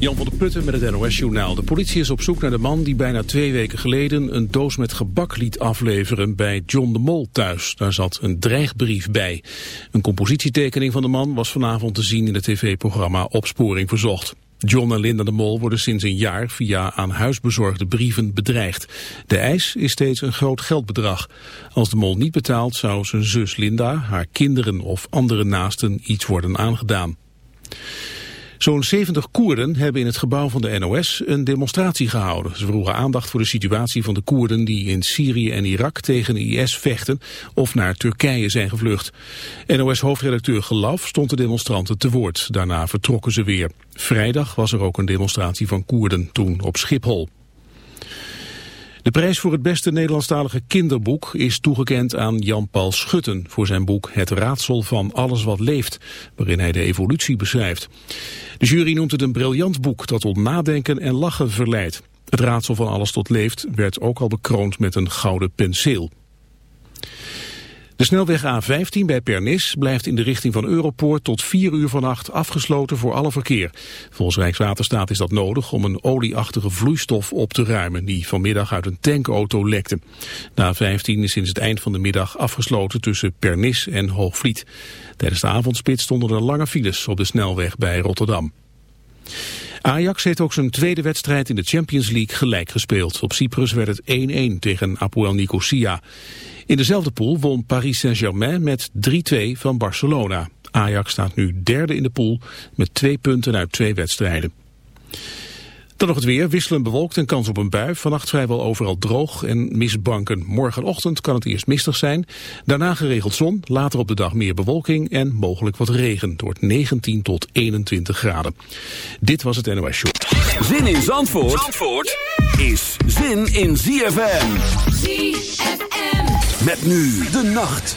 Jan van der Putten met het NOS-journaal. De politie is op zoek naar de man die bijna twee weken geleden een doos met gebak liet afleveren bij John de Mol thuis. Daar zat een dreigbrief bij. Een compositietekening van de man was vanavond te zien in het tv-programma Opsporing Verzocht. John en Linda de Mol worden sinds een jaar via aan huis bezorgde brieven bedreigd. De eis is steeds een groot geldbedrag. Als de Mol niet betaalt zou zijn zus Linda, haar kinderen of andere naasten iets worden aangedaan. Zo'n 70 Koerden hebben in het gebouw van de NOS een demonstratie gehouden. Ze vroegen aandacht voor de situatie van de Koerden die in Syrië en Irak tegen de IS vechten of naar Turkije zijn gevlucht. NOS-hoofdredacteur Gelaf stond de demonstranten te woord. Daarna vertrokken ze weer. Vrijdag was er ook een demonstratie van Koerden, toen op Schiphol. De prijs voor het beste Nederlandstalige kinderboek is toegekend aan Jan-Paul Schutten voor zijn boek Het raadsel van alles wat leeft, waarin hij de evolutie beschrijft. De jury noemt het een briljant boek dat tot nadenken en lachen verleidt. Het raadsel van alles tot leeft werd ook al bekroond met een gouden penseel. De snelweg A15 bij Pernis blijft in de richting van Europoort tot 4 uur vannacht afgesloten voor alle verkeer. Volgens Rijkswaterstaat is dat nodig om een olieachtige vloeistof op te ruimen die vanmiddag uit een tankauto lekte. De A15 is sinds het eind van de middag afgesloten tussen Pernis en Hoogvliet. Tijdens de avondspit stonden er lange files op de snelweg bij Rotterdam. Ajax heeft ook zijn tweede wedstrijd in de Champions League gelijk gespeeld. Op Cyprus werd het 1-1 tegen Apoel Nicosia. In dezelfde pool won Paris Saint-Germain met 3-2 van Barcelona. Ajax staat nu derde in de pool met twee punten uit twee wedstrijden. Dan nog het weer, wisselen bewolkt en kans op een bui. Vannacht vrijwel overal droog en misbanken. Morgenochtend kan het eerst mistig zijn. Daarna geregeld zon, later op de dag meer bewolking en mogelijk wat regen. Het wordt 19 tot 21 graden. Dit was het NOS Show. Zin in Zandvoort, Zandvoort is zin in ZFM. ZFM. Met nu de nacht.